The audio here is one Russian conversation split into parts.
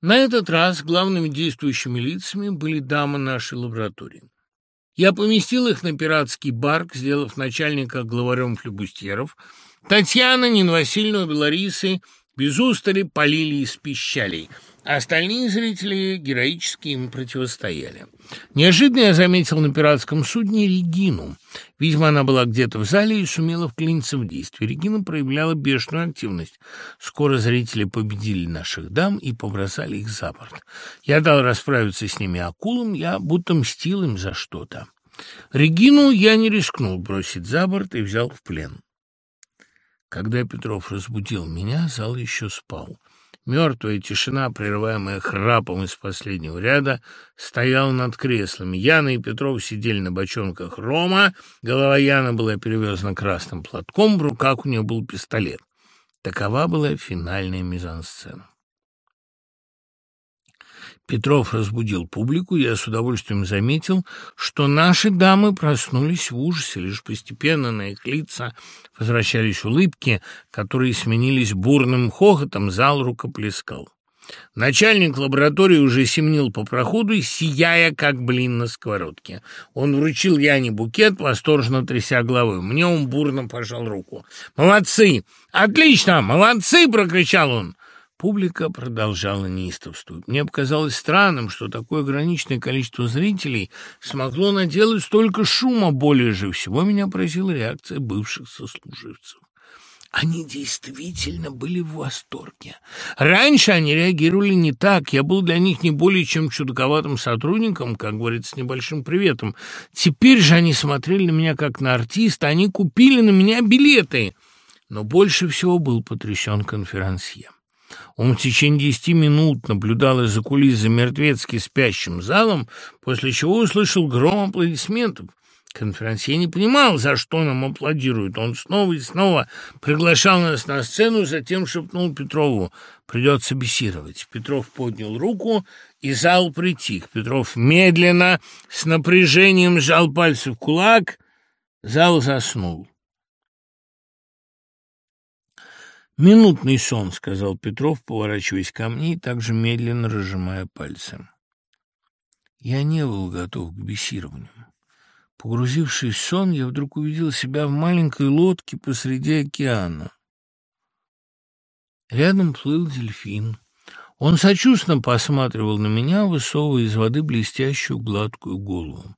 На этот раз главными действующими лицами были дамы нашей лаборатории. Я поместил их на пиратский барк, сделав начальника главарем флебустьеров. Татьяна, Нина Васильевна, Беларисы без устали полили и спищали — Остальные зрители героически им противостояли. Неожиданно я заметил на пиратском судне Регину. Видимо, она была где-то в зале и сумела вклиниться в действие. Регина проявляла бешеную активность. Скоро зрители победили наших дам и побросали их за борт. Я дал расправиться с ними акулам, я будто мстил им за что-то. Регину я не рискнул бросить за борт и взял в плен. Когда Петров разбудил меня, зал еще спал. Мертвая тишина, прерываемая храпом из последнего ряда, стояла над креслами. Яна и Петров сидели на бочонках рома, голова Яны была перевязана красным платком, в руках у нее был пистолет. Такова была финальная мизансцена. Петров разбудил публику, я с удовольствием заметил, что наши дамы проснулись в ужасе, лишь постепенно на их лица возвращались улыбки, которые сменились бурным хохотом, зал рукоплескал. Начальник лаборатории уже семнил по проходу, сияя, как блин на сковородке. Он вручил Яне букет, восторженно тряся головой. Мне он бурно пожал руку. «Молодцы! Отлично! Молодцы!» — прокричал он. Публика продолжала неистовствовать. Мне показалось странным, что такое ограниченное количество зрителей смогло наделать столько шума. Более же всего меня поразила реакция бывших сослуживцев. Они действительно были в восторге. Раньше они реагировали не так. Я был для них не более чем чудаковатым сотрудником, как говорится, с небольшим приветом. Теперь же они смотрели на меня как на артиста. Они купили на меня билеты. Но больше всего был потрясен конферансье. Он в течение десяти минут наблюдал из-за кулис за мертвецки спящим залом, после чего услышал гром аплодисментов. Конферансье не понимал, за что нам аплодируют. Он снова и снова приглашал нас на сцену, затем шепнул Петрову «Придется беседовать». Петров поднял руку, и зал притих. Петров медленно, с напряжением сжал пальцы в кулак. Зал заснул. «Минутный сон», — сказал Петров, поворачиваясь ко мне и также медленно разжимая пальцы. Я не был готов к бесированию. Погрузившись в сон, я вдруг увидел себя в маленькой лодке посреди океана. Рядом плыл дельфин. Он сочувственно посматривал на меня, высовывая из воды блестящую гладкую голову.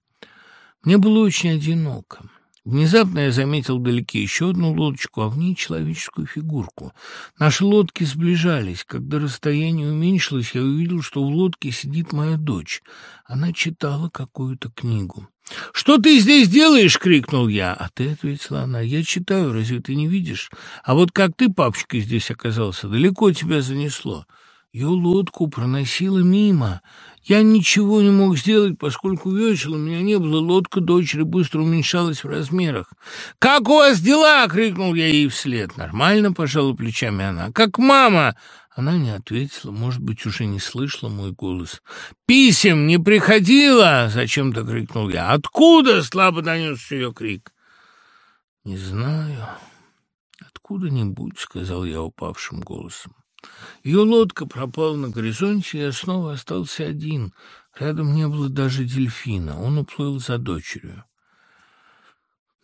Мне было очень одиноко. Внезапно я заметил вдалеке еще одну лодочку, а в ней человеческую фигурку. Наши лодки сближались. Когда расстояние уменьшилось, я увидел, что в лодке сидит моя дочь. Она читала какую-то книгу. «Что ты здесь делаешь?» — крикнул я. «А ты», — ответила она, — «я читаю, разве ты не видишь? А вот как ты, папочка, здесь оказался? Далеко тебя занесло». Ее лодку проносило мимо. Я ничего не мог сделать, поскольку весел у меня не было. Лодка дочери быстро уменьшалась в размерах. «Как у вас дела?» — крикнул я ей вслед. «Нормально», — пожала плечами она. «Как мама?» Она не ответила, может быть, уже не слышала мой голос. «Писем не приходило!» — зачем-то крикнул я. «Откуда?» — слабо донесся ее крик. «Не знаю. Откуда-нибудь», — сказал я упавшим голосом. Ее лодка пропала на горизонте, и я снова остался один. Рядом не было даже дельфина. Он уплыл за дочерью.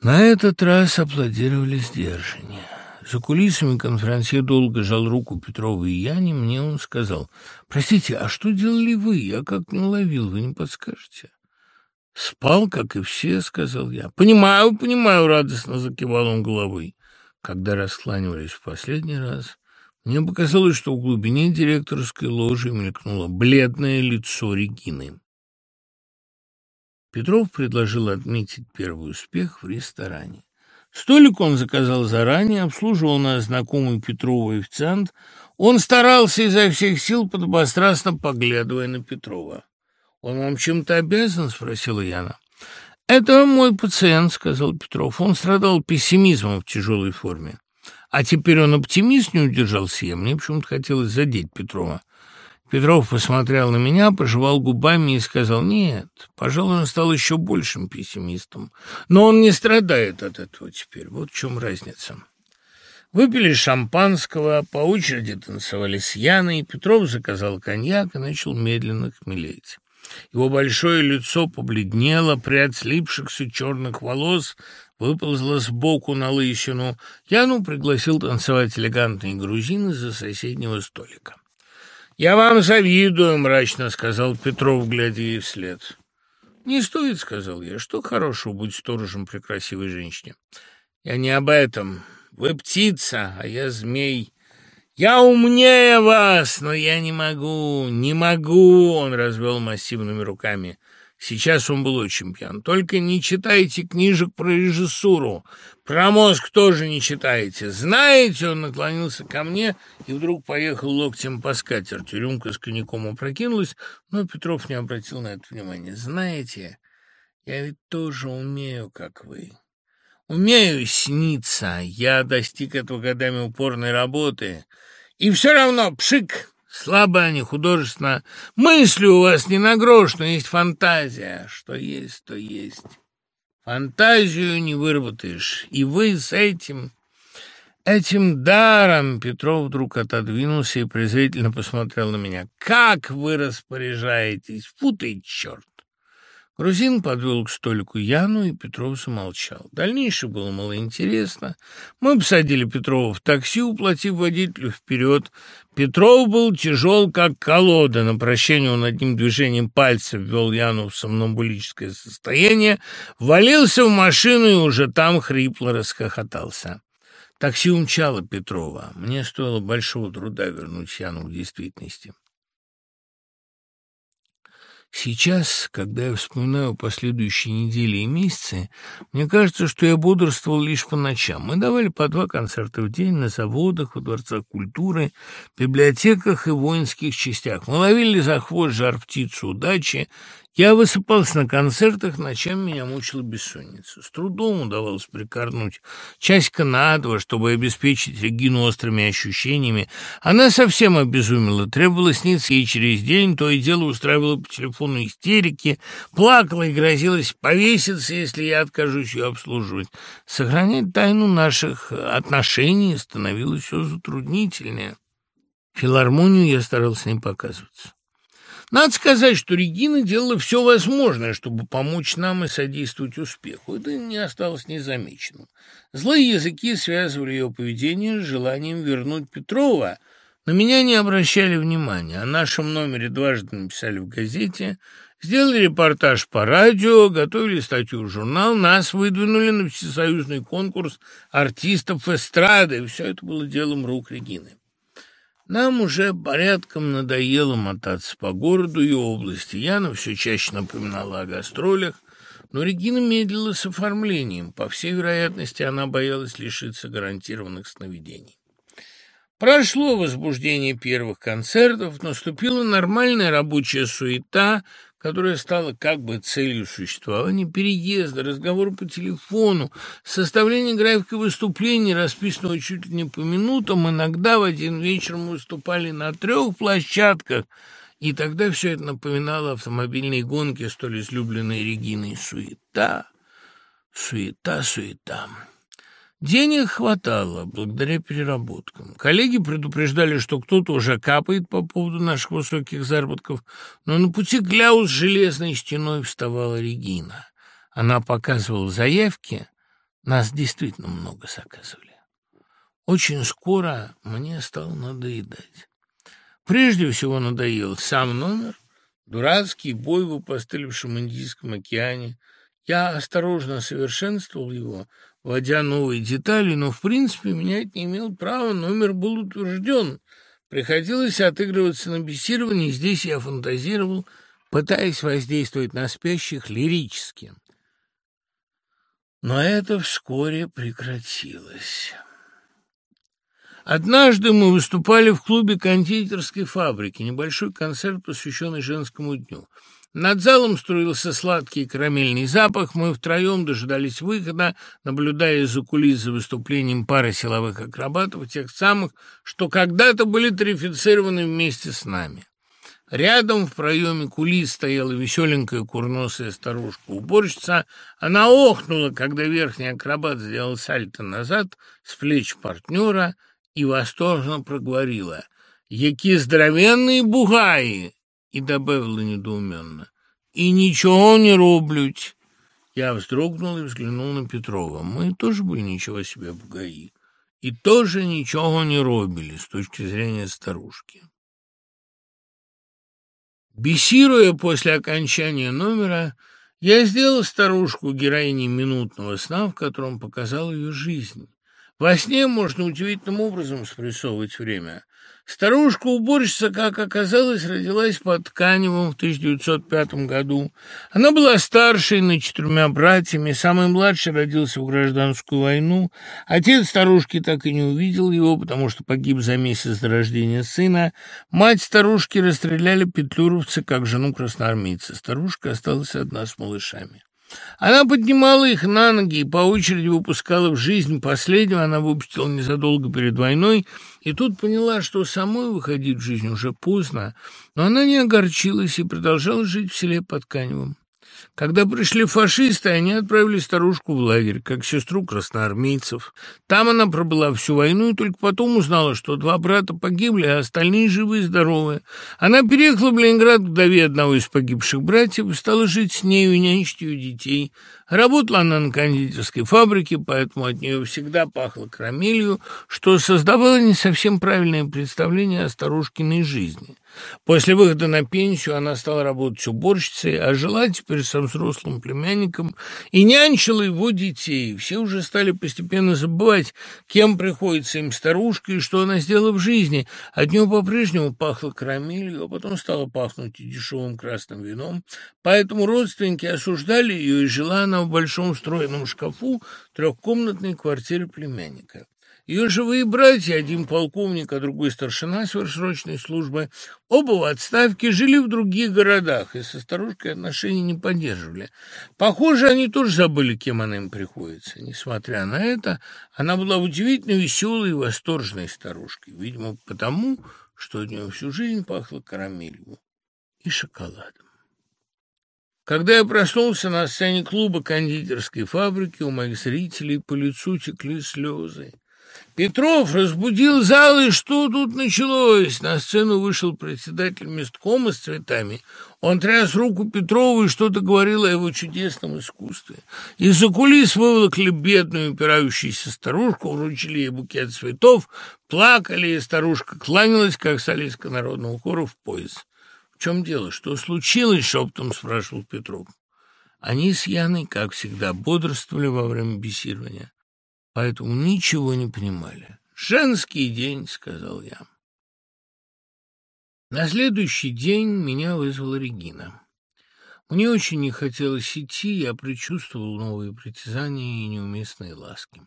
На этот раз аплодировали сдержаннее. За кулисами конферансье долго жал руку Петрова и Яне. Мне он сказал, «Простите, а что делали вы? Я как не уловил, вы не подскажете?» «Спал, как и все», — сказал я. «Понимаю, понимаю», — радостно закивал он головой. Когда раскланивались в последний раз, мне показалось, что в глубине директорской ложи мелькнуло бледное лицо Регины. Петров предложил отметить первый успех в ресторане. Столик он заказал заранее, обслуживал нас знакомый Петрову официант. Он старался изо всех сил, подобострастно поглядывая на Петрова. «Он вам чем-то обязан?» — спросила Яна. «Это мой пациент», — сказал Петров. «Он страдал пессимизмом в тяжелой форме. А теперь он оптимист не удержался. Мне почему-то хотелось задеть Петрова. Петров посмотрел на меня, пожевал губами и сказал, «Нет, пожалуй, он стал еще большим пессимистом. Но он не страдает от этого теперь. Вот в чем разница». Выпили шампанского, по очереди танцевали с Яной, Петров заказал коньяк и начал медленно хмелеть. Его большое лицо побледнело, прядь слипшихся черных волос выползла сбоку на лысину. Яну пригласил танцевать элегантные грузины за соседнего столика. «Я вам завидую», — мрачно сказал Петров, глядя ей вслед. «Не стоит», — сказал я. «Что хорошего быть сторожем при красивой женщине?» «Я не об этом. Вы птица, а я змей. Я умнее вас, но я не могу, не могу, он развел массивными руками. Сейчас он был очень пьян. Только не читайте книжек про режиссуру. Про мозг тоже не читайте. Знаете, он наклонился ко мне и вдруг поехал локтем по скатерти. Рюмка с коньяком опрокинулась, но Петров не обратил на это внимания. Знаете, я ведь тоже умею, как вы. Умею сниться, я достиг этого годами упорной работы. И все равно, пшик, слабо, а не художественно. Мысли у вас не на грош, но есть фантазия. Что есть, то есть. Фантазию не выработаешь. И вы с этим... Этим даром Петров вдруг отодвинулся и презрительно посмотрел на меня. «Как вы распоряжаетесь? Фу ты, черт!» Грузин подвел к столику Яну, и Петров замолчал. Дальнейшее было малоинтересно. Мы посадили Петрова в такси, уплатив водителю вперед. Петров был тяжел, как колода. На прощение он одним движением пальца ввел Яну в сомнамбулическое состояние, валился в машину и уже там хрипло расхохотался. Такси умчало Петрова. Мне стоило большого труда вернуть Яну в действительности. Сейчас, когда я вспоминаю последующие недели и месяцы, мне кажется, что я бодрствовал лишь по ночам. Мы давали по два концерта в день на заводах, во дворцах культуры, библиотеках и воинских частях. Мы ловили за хвост жар-птицу удачи я высыпался на концертах, ночами меня мучила бессонница. С трудом удавалось прикорнуть часика на чтобы обеспечить Регину острыми ощущениями. Она совсем обезумела, требовала сниться ей через день, то и дело устраивала по телефону истерики, плакала и грозилась повеситься, если я откажусь ее обслуживать. Сохранять тайну наших отношений становилось все затруднительнее. Филармонию я старался не показываться. Надо сказать, что Регина делала все возможное, чтобы помочь нам и содействовать успеху. Это не осталось незамеченным. Злые языки связывали ее поведение с желанием вернуть Петрова. На меня не обращали внимания. О нашем номере дважды написали в газете, сделали репортаж по радио, готовили статью в журнал, нас выдвинули на всесоюзный конкурс артистов эстрады. Все это было делом рук Регины. Нам уже порядком надоело мотаться по городу и области. Яна все чаще напоминала о гастролях, но Регина медлила с оформлением. По всей вероятности, она боялась лишиться гарантированных сновидений. Прошло возбуждение первых концертов, наступила нормальная рабочая суета, которая стала как бы целью существования, переезда, разговора по телефону, составление графика выступлений, расписанного чуть ли не по минутам, иногда в один вечер мы выступали на трех площадках, и тогда все это напоминало автомобильные гонки, столь излюбленной Региной. Суета, суета, суета. Денег хватало благодаря переработкам. Коллеги предупреждали, что кто-то уже капает по поводу наших высоких заработков, но на пути к с железной стеной вставала Регина. Она показывала заявки, нас действительно много заказывали. Очень скоро мне стало надоедать. Прежде всего надоел сам номер, дурацкий бой в опостылевшем Индийском океане. Я осторожно совершенствовал его, вводя новые детали, но, в принципе, менять не имел права, номер был утвержден. Приходилось отыгрываться на бесировании, здесь я фантазировал, пытаясь воздействовать на спящих лирически. Но это вскоре прекратилось. Однажды мы выступали в клубе кондитерской фабрики, небольшой концерт, посвященный женскому дню. Над залом струился сладкий карамельный запах. Мы втроем дожидались выхода, наблюдая из-за кулис за выступлением пары силовых акробатов, тех самых, что когда-то были тарифицированы вместе с нами. Рядом в проеме кулис стояла веселенькая курносая старушка-уборщица. Она охнула, когда верхний акробат сделал сальто назад с плеч партнера и восторженно проговорила «Яки здоровенные бугаи!» И добавила недоуменно «И ничего не рублють!» Я вздрогнул и взглянул на Петрова. Мы тоже были ничего себе бугаи и тоже ничего не робили с точки зрения старушки. Бесируя после окончания номера, я сделал старушку героиней минутного сна, в котором показал ее жизнь. Во сне можно удивительным образом спрессовывать время. Старушка-уборщица, как оказалось, родилась под Тканевым в 1905 году. Она была старшей над четырьмя братьями, самый младший родился в гражданскую войну. Отец старушки так и не увидел его, потому что погиб за месяц до рождения сына. Мать старушки расстреляли петлюровцы, как жену красноармейца. Старушка осталась одна с малышами. Она поднимала их на ноги и по очереди выпускала в жизнь. Последнего она выпустила незадолго перед войной, и тут поняла, что самой выходить в жизнь уже поздно, но она не огорчилась и продолжала жить в селе под Каневым. Когда пришли фашисты, они отправили старушку в лагерь, как сестру красноармейцев. Там она пробыла всю войну и только потом узнала, что два брата погибли, а остальные живы и здоровы. Она переехала в Ленинград к вдове одного из погибших братьев и стала жить с нею и нянчить ее детей. Работала она на кондитерской фабрике, поэтому от нее всегда пахло карамелью, что создавало не совсем правильное представление о старушкиной жизни. После выхода на пенсию она стала работать уборщицей, а жила теперь со взрослым племянником и нянчила его детей. Все уже стали постепенно забывать, кем приходится им старушка и что она сделала в жизни. От нее по-прежнему пахло карамелью, а потом стало пахнуть и дешевым красным вином. Поэтому родственники осуждали ее, и жила она в большом встроенном шкафу трехкомнатной квартире племянника. Ее живые братья, один полковник, а другой старшина сверхсрочной службы, оба в отставке, жили в других городах и со старушкой отношений не поддерживали. Похоже, они тоже забыли, кем она им приходится. Несмотря на это, она была удивительно веселой и восторженной старушкой, видимо, потому, что от нее всю жизнь пахло карамелью и шоколадом. Когда я проснулся на сцене клуба кондитерской фабрики, у моих зрителей по лицу текли слезы. Петров разбудил зал, и что тут началось? На сцену вышел председатель месткома с цветами. Он тряс руку Петрову и что-то говорил о его чудесном искусстве. Из-за кулис выволокли бедную упирающуюся старушку, вручили ей букет цветов, плакали, и старушка кланялась, как солистка народного хора в пояс. «В чем дело? Что случилось?» — шептом спрашивал Петров. Они с Яной, как всегда, бодрствовали во время беседования поэтому ничего не понимали. «Женский день», — сказал я. На следующий день меня вызвала Регина. Мне очень не хотелось идти, я предчувствовал новые притязания и неуместные ласки.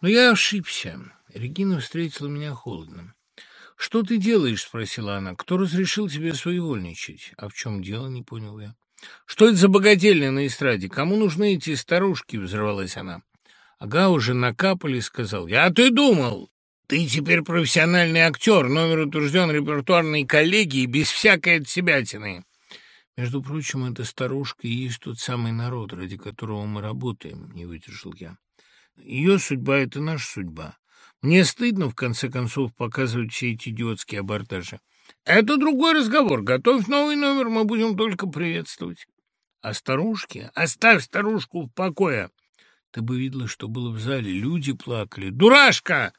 Но я ошибся. Регина встретила меня холодно. «Что ты делаешь?» — спросила она. «Кто разрешил тебе своевольничать?» «А в чем дело?» — не понял я. «Что это за богадельня на эстраде? Кому нужны эти старушки?» — взорвалась она. Ага уже накапали, сказал я. А ты думал? Ты теперь профессиональный актер, номер утвержден репертуарной коллегии, без всякой отсебятины. Между прочим, эта старушка и есть тот самый народ, ради которого мы работаем, не выдержал я. Ее судьба — это наша судьба. Мне стыдно, в конце концов, показывать все эти идиотские абортажи. Это другой разговор. Готовь новый номер, мы будем только приветствовать. А старушки? Оставь старушку в покое. Ты бы видела, что было в зале. Люди плакали. «Дурашка!»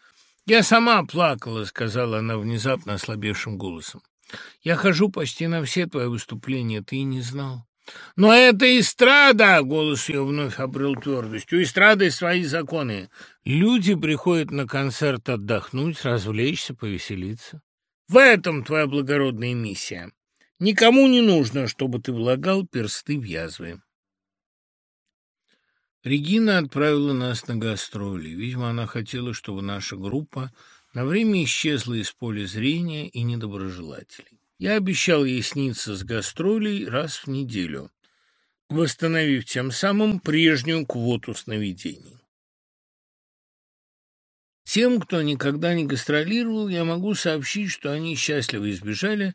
«Я сама плакала», — сказала она внезапно ослабевшим голосом. «Я хожу почти на все твои выступления, ты и не знал». «Но это эстрада!» — голос ее вновь обрел твердость. «У эстрады свои законы. Люди приходят на концерт отдохнуть, развлечься, повеселиться. В этом твоя благородная миссия. Никому не нужно, чтобы ты влагал персты в язвы». Регина отправила нас на гастроли. Видимо, она хотела, чтобы наша группа на время исчезла из поля зрения и недоброжелателей. Я обещал ей сниться с гастролей раз в неделю, восстановив тем самым прежнюю квоту сновидений. Тем, кто никогда не гастролировал, я могу сообщить, что они счастливо избежали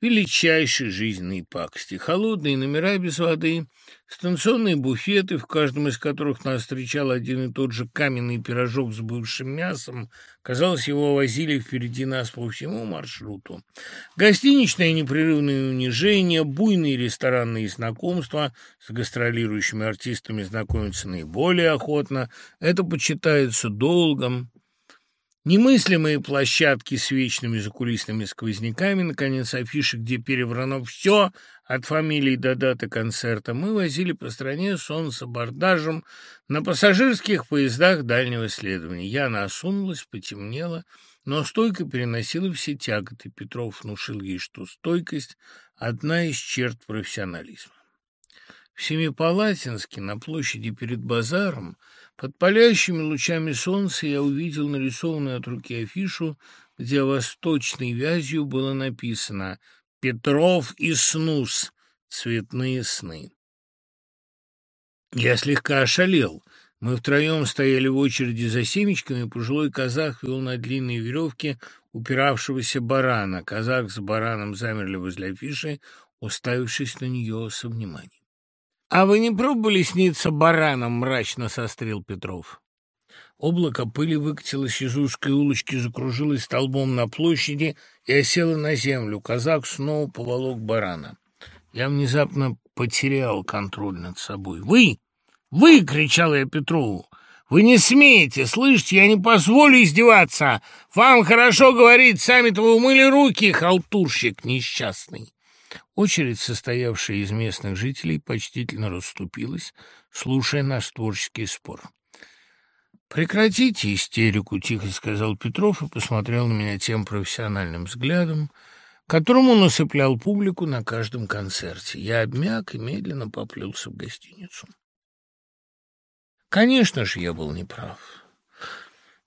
величайшей жизненной пакости. Холодные номера без воды, станционные буфеты, в каждом из которых нас встречал один и тот же каменный пирожок с бывшим мясом, казалось, его возили впереди нас по всему маршруту. Гостиничное непрерывное унижение, буйные ресторанные знакомства с гастролирующими артистами знакомиться наиболее охотно, это почитается долгом, Немыслимые площадки с вечными закулисными сквозняками, наконец, афиши, где переврано все, от фамилий до даты концерта, мы возили по стране сон с на пассажирских поездах дальнего следования. Яна осунулась, потемнела, но стойко переносила все тяготы. Петров внушил ей, что стойкость — одна из черт профессионализма. В Семипалатинске, на площади перед базаром, под палящими лучами солнца я увидел нарисованную от руки афишу, где восточной вязью было написано «Петров и Снус. Цветные сны». Я слегка ошалел. Мы втроем стояли в очереди за семечками, пожилой казах вел на длинной веревке упиравшегося барана. Казах с бараном замерли возле афиши, уставившись на нее со вниманием. «А вы не пробовали сниться бараном?» — мрачно сострил Петров. Облако пыли выкатилось из узкой улочки, закружилось столбом на площади и осело на землю. Казак снова поволок барана. Я внезапно потерял контроль над собой. «Вы! Вы!» — кричал я Петрову. «Вы не смеете! Слышите, я не позволю издеваться! Вам хорошо говорить, сами-то вы умыли руки, халтурщик несчастный!» Очередь, состоявшая из местных жителей, почтительно расступилась, слушая наш творческий спор. «Прекратите истерику», — тихо сказал Петров и посмотрел на меня тем профессиональным взглядом, которым он усыплял публику на каждом концерте. Я обмяк и медленно поплелся в гостиницу. Конечно же, я был неправ.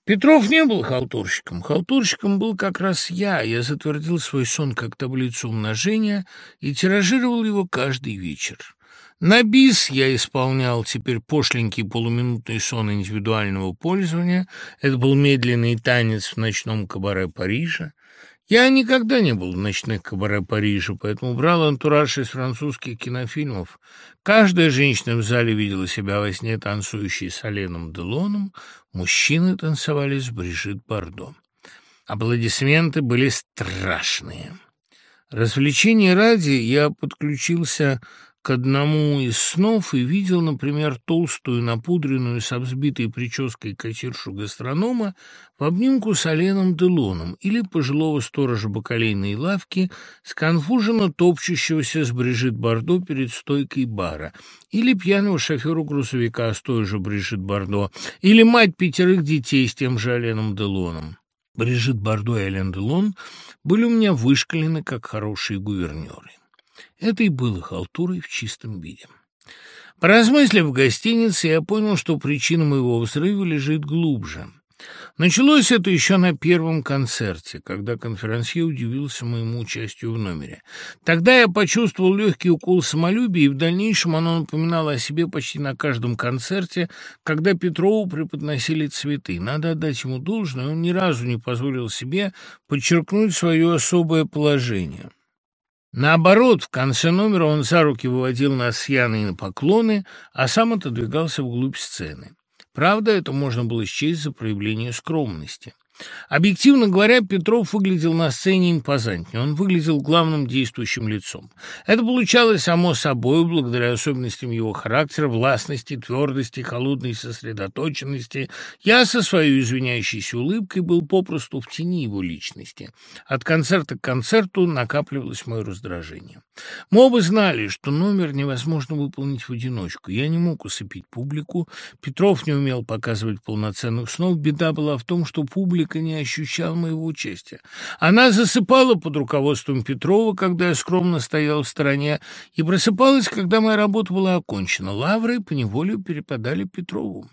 Петров не был халтурщиком. Халтурщиком был как раз я. Я затвердил свой сон как таблицу умножения и тиражировал его каждый вечер. На бис я исполнял теперь пошленький полуминутный сон индивидуального пользования. Это был медленный танец в ночном кабаре Парижа. Я никогда не был в ночных кабаре Парижа, поэтому брал антураж из французских кинофильмов. Каждая женщина в зале видела себя во сне танцующей с Оленом Делоном, мужчины танцевали с Брижит Бардо. Аплодисменты были страшные. Развлечения ради я подключился к одному из снов и видел, например, толстую, напудренную, с взбитой прической кассиршу гастронома в обнимку с Оленом Делоном или пожилого сторожа бакалейной лавки, сконфуженно топчущегося с Брижит Бардо перед стойкой бара, или пьяного шофера грузовика с той же Брижит Бардо, или мать пятерых детей с тем же Оленом Делоном. Брижит Бардо и Элен Делон были у меня вышкалены как хорошие гувернеры. Это и было халтурой в чистом виде. Поразмыслив в гостинице, я понял, что причина моего взрыва лежит глубже. Началось это еще на первом концерте, когда конферансье удивился моему участию в номере. Тогда я почувствовал легкий укол самолюбия, и в дальнейшем оно напоминало о себе почти на каждом концерте, когда Петрову преподносили цветы. Надо отдать ему должное, он ни разу не позволил себе подчеркнуть свое особое положение. Наоборот, в конце номера он за руки выводил нас с Яной на поклоны, а сам отодвигался вглубь сцены. Правда, это можно было счесть за проявление скромности. Объективно говоря, Петров выглядел на сцене импозантнее, он выглядел главным действующим лицом. Это получалось само собой, благодаря особенностям его характера, властности, твердости, холодной сосредоточенности. Я со своей извиняющейся улыбкой был попросту в тени его личности. От концерта к концерту накапливалось мое раздражение. Мы оба знали, что номер невозможно выполнить в одиночку. Я не мог усыпить публику, Петров не умел показывать полноценных снов. Беда была в том, что публика не ощущала моего участия. Она засыпала под руководством Петрова, когда я скромно стоял в стороне, и просыпалась, когда моя работа была окончена. Лавры поневоле перепадали Петрову.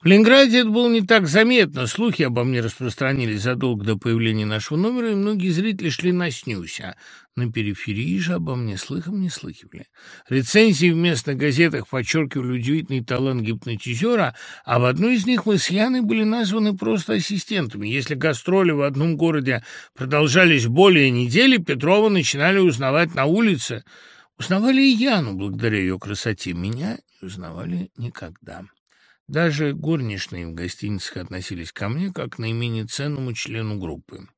В Ленинграде это было не так заметно. Слухи обо мне распространились задолго до появления нашего номера, и многие зрители шли на снюся. На периферии же обо мне слыхом не слыхивали. Рецензии в местных газетах подчеркивали удивительный талант гипнотизера, а в одной из них мы с Яной были названы просто ассистентами. Если гастроли в одном городе продолжались более недели, Петрова начинали узнавать на улице. Узнавали и Яну благодаря ее красоте. Меня не узнавали никогда. Даже горничные в гостиницах относились ко мне как к наименее ценному члену группы.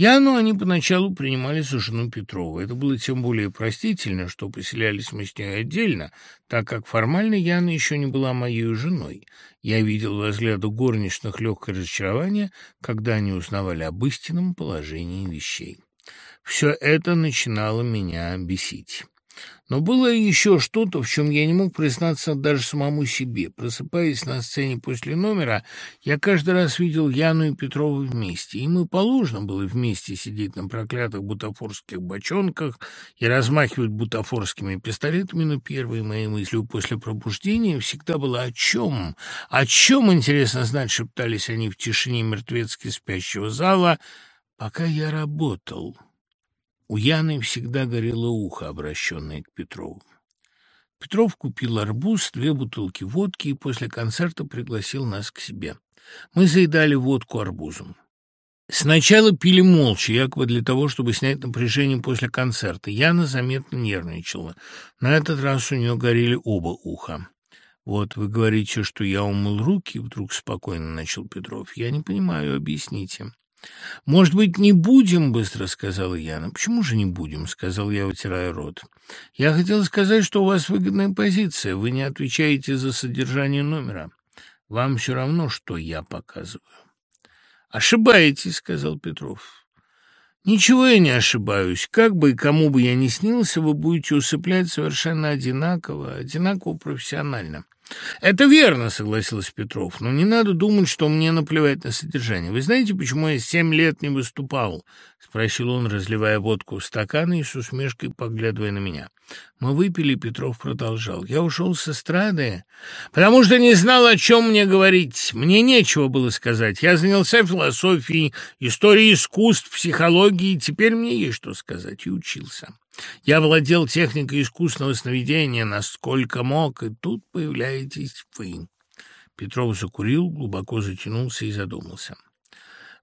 Яну они поначалу принимали за жену Петрова. Это было тем более простительно, что поселялись мы с ней отдельно, так как формально Яна еще не была моей женой. Я видел во взгляду горничных легкое разочарование, когда они узнавали об истинном положении вещей. Все это начинало меня бесить. Но было еще что-то, в чем я не мог признаться даже самому себе. Просыпаясь на сцене после номера, я каждый раз видел Яну и Петрова вместе. Им и положено было вместе сидеть на проклятых бутафорских бочонках и размахивать бутафорскими пистолетами, но первой моей мыслью после пробуждения всегда было о чем? О чем, интересно знать, шептались они в тишине мертвецки спящего зала, пока я работал». У Яны всегда горело ухо, обращенное к Петрову. Петров купил арбуз, две бутылки водки и после концерта пригласил нас к себе. Мы заедали водку арбузом. Сначала пили молча, якобы для того, чтобы снять напряжение после концерта. Яна заметно нервничала. На этот раз у нее горели оба уха. «Вот вы говорите, что я умыл руки», — вдруг спокойно начал Петров. «Я не понимаю, объясните». «Может быть, не будем?» — быстро сказала Яна. «Почему же не будем?» — сказал я, вытирая рот. «Я хотел сказать, что у вас выгодная позиция. Вы не отвечаете за содержание номера. Вам все равно, что я показываю». «Ошибаетесь», — сказал Петров. «Ничего я не ошибаюсь. Как бы и кому бы я ни снился, вы будете усыплять совершенно одинаково, одинаково профессионально. «Это верно», — согласился Петров, «но не надо думать, что мне наплевать на содержание. Вы знаете, почему я семь лет не выступал?» — спросил он, разливая водку в стаканы и с усмешкой поглядывая на меня. Мы выпили, Петров продолжал. «Я ушел с эстрады, потому что не знал, о чем мне говорить. Мне нечего было сказать. Я занялся философией, историей искусств, психологией, теперь мне есть что сказать, и учился». Я владел техникой искусственного сновидения, насколько мог, и тут появляетесь вы». Петров закурил, глубоко затянулся и задумался.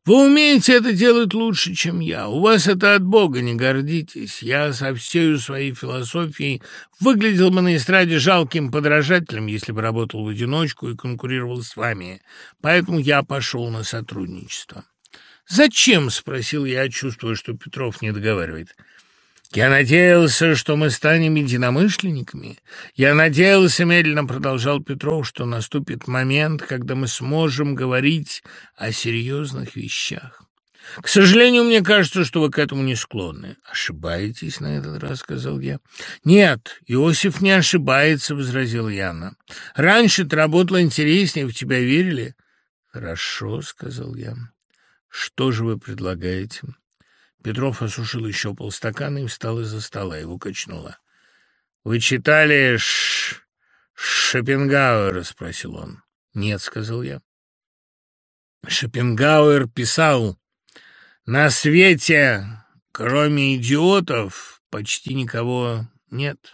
«Вы умеете это делать лучше, чем я. У вас это от Бога, не гордитесь. Я со всей своей философией выглядел бы на эстраде жалким подражателем, если бы работал в одиночку и конкурировал с вами. Поэтому я пошел на сотрудничество». «Зачем?» — спросил я, чувствуя, что Петров не договаривает. Я надеялся, что мы станем единомышленниками. Я надеялся, медленно продолжал Петров, что наступит момент, когда мы сможем говорить о серьезных вещах. К сожалению, мне кажется, что вы к этому не склонны. Ошибаетесь на этот раз, сказал я. Нет, Иосиф не ошибается, возразила Яна. Раньше ты работала интереснее, в тебя верили. Хорошо, сказал я. Что же вы предлагаете? Петров осушил еще полстакана и встал из-за стола. Его качнуло. «Вы читали Ш... Шопенгауэра?» — спросил он. «Нет», — сказал я. Шопенгауэр писал, «На свете, кроме идиотов, почти никого нет».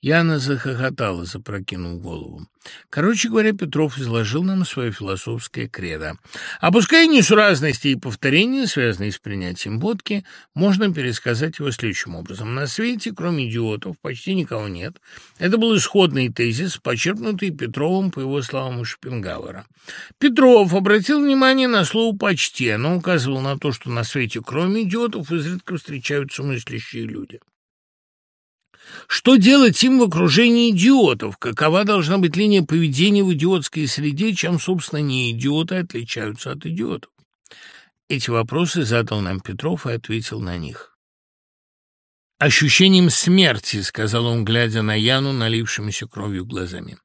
Яна захохотала, запрокинув голову. Короче говоря, Петров изложил нам свое философское кредо. Опуская несуразности и повторения, связанные с принятием водки, можно пересказать его следующим образом. На свете, кроме идиотов, почти никого нет. Это был исходный тезис, почерпнутый Петровым, по его словам, из Шопенгауэра. Петров обратил внимание на слово «почти». Оно указывало на то, что на свете, кроме идиотов, изредка встречаются мыслящие люди. Что делать им в окружении идиотов? Какова должна быть линия поведения в идиотской среде, чем, собственно, не идиоты отличаются от идиотов? Эти вопросы задал нам Петров и ответил на них. «Ощущением смерти», — сказал он, глядя на Яну, налившимися кровью глазами.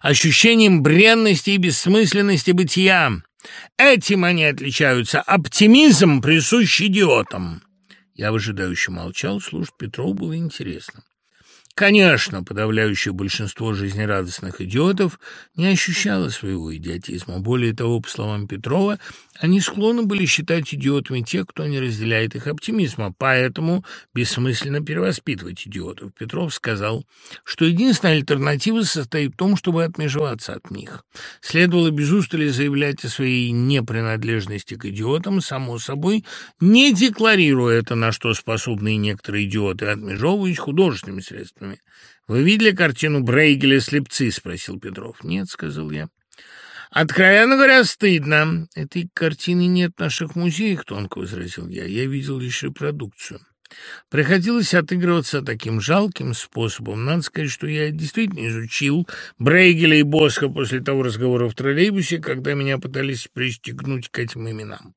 «Ощущением бренности и бессмысленности бытия. Этим они отличаются. Оптимизм присущ идиотам». Я выжидающе молчал, слушать Петрову было интересно. Конечно, подавляющее большинство жизнерадостных идиотов не ощущало своего идиотизма. Более того, по словам Петрова, они склонны были считать идиотами тех, кто не разделяет их оптимизма, поэтому бессмысленно перевоспитывать идиотов. Петров сказал, что единственная альтернатива состоит в том, чтобы отмежеваться от них. Следовало без устали заявлять о своей непринадлежности к идиотам, само собой, не декларируя это, на что способны некоторые идиоты, отмежевываясь художественными средствами. «Вы видели картину Брейгеля «Слепцы»?» — спросил Петров. «Нет», — сказал я. «Откровенно говоря, стыдно. Этой картины нет в наших музеях», — тонко возразил я. «Я видел лишь репродукцию». Приходилось отыгрываться таким жалким способом. Надо сказать, что я действительно изучил Брейгеля и Босха после того разговора в троллейбусе, когда меня пытались пристегнуть к этим именам.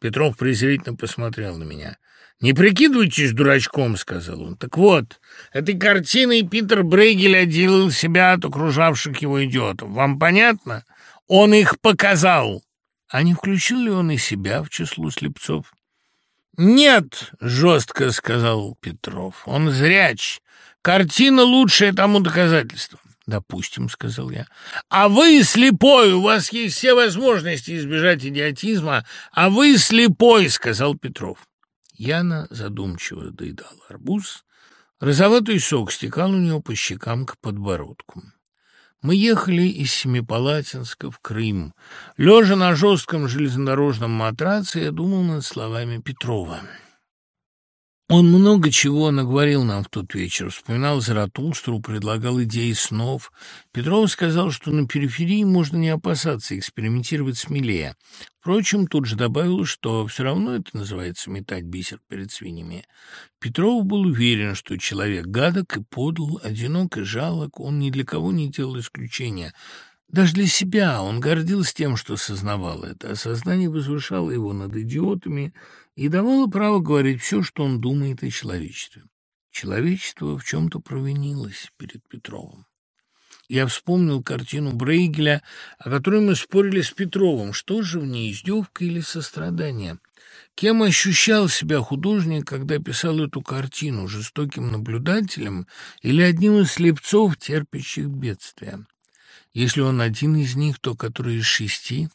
Петров презрительно посмотрел на меня. «Не прикидывайтесь дурачком», — сказал он. «Так вот, этой картиной Питер Брейгель отделил себя от окружавших его идиотов. Вам понятно? Он их показал». А не включил ли он и себя в число слепцов? «Нет», — жестко сказал Петров, — «он зряч. Картина лучшее тому доказательство». «Допустим», — сказал я. «А вы слепой, у вас есть все возможности избежать идиотизма, а вы слепой», — сказал Петров. Яна задумчиво доедала арбуз. Розоватый сок стекал у него по щекам к подбородку. Мы ехали из Семипалатинска в Крым. Лежа на жестком железнодорожном матраце, я думал над словами Петрова. Он много чего наговорил нам в тот вечер. Вспоминал Заратустру, предлагал идеи снов. Петров сказал, что на периферии можно не опасаться, экспериментировать смелее. Впрочем, тут же добавил, что все равно это называется метать бисер перед свиньями. Петров был уверен, что человек гадок и подл, одинок и жалок, он ни для кого не делал исключения. Даже для себя он гордился тем, что сознавал это. Осознание возвышало его над идиотами и давало право говорить все, что он думает о человечестве. Человечество в чем-то провинилось перед Петровым. Я вспомнил картину Брейгеля, о которой мы спорили с Петровым. Что же в ней, издевка или сострадание? Кем ощущал себя художник, когда писал эту картину? Жестоким наблюдателем или одним из слепцов, терпящих бедствия? Если он один из них, то который из шести?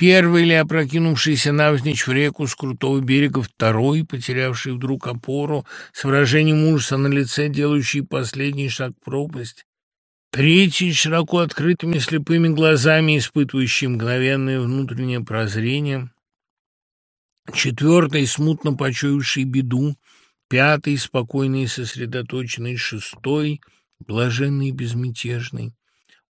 Первый ли, опрокинувшийся навзничь в реку с крутого берега, второй, потерявший вдруг опору, с выражением ужаса на лице, делающий последний шаг в пропасть, третий, широко открытыми слепыми глазами, испытывающий мгновенное внутреннее прозрение, четвертый, смутно почуявший беду, пятый, спокойный и сосредоточенный, шестой, блаженный и безмятежный.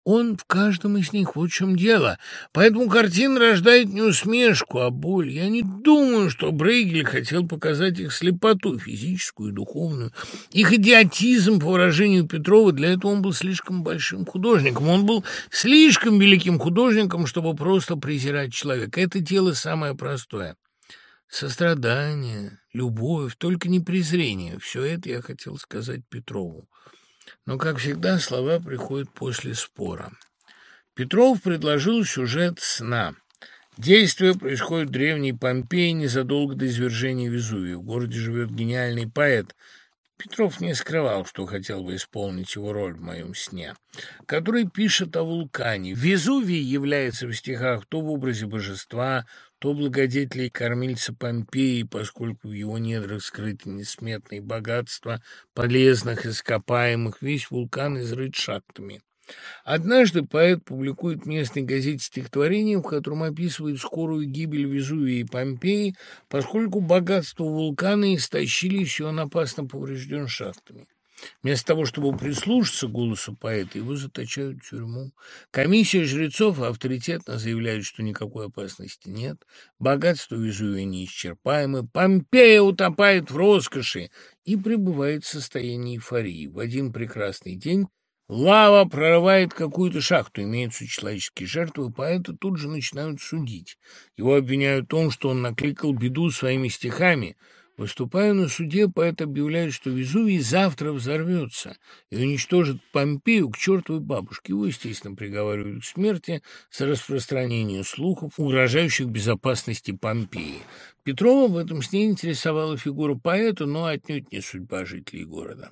Он в каждом из них, вот в чем дело. Поэтому картина рождает не усмешку, а боль. Я не думаю, что Брейгель хотел показать их слепоту, физическую и духовную. Их идиотизм, по выражению Петрова, для этого он был слишком большим художником. Он был слишком великим художником, чтобы просто презирать человека. Это дело самое простое. Сострадание, любовь, только не презрение. Все это я хотел сказать Петрову. Но, как всегда, слова приходят после спора. Петров предложил сюжет сна. Действие происходит в древней Помпеи незадолго до извержения Везувия. В городе живет гениальный поэт. Петров не скрывал, что хотел бы исполнить его роль в моем сне, который пишет о вулкане. Везувий является в стихах то в образе божества, то благодетелей кормильца Помпеи, поскольку в его недрах скрыты несметные богатства полезных ископаемых, весь вулкан изрыт шахтами. Однажды поэт публикует в местной газете стихотворение, в котором описывает скорую гибель Везувия и Помпеи, поскольку богатство вулкана истощились, и он опасно поврежден шахтами. Вместо того, чтобы прислушаться голосу поэта, его заточают в тюрьму. Комиссия жрецов авторитетно заявляет, что никакой опасности нет. Богатство Везувия неисчерпаемо. Помпея утопает в роскоши и пребывает в состоянии эйфории. В один прекрасный день Лава прорывает какую-то шахту, имеются человеческие жертвы, поэта тут же начинают судить. Его обвиняют в том, что он накликал беду своими стихами – Выступая на суде, поэт объявляет, что Везувий завтра взорвется и уничтожит Помпею к чертовой бабушке. Его, естественно, приговаривают к смерти за распространение слухов, угрожающих безопасности Помпеи. Петрова в этом сне интересовала фигура поэта, но отнюдь не судьба жителей города.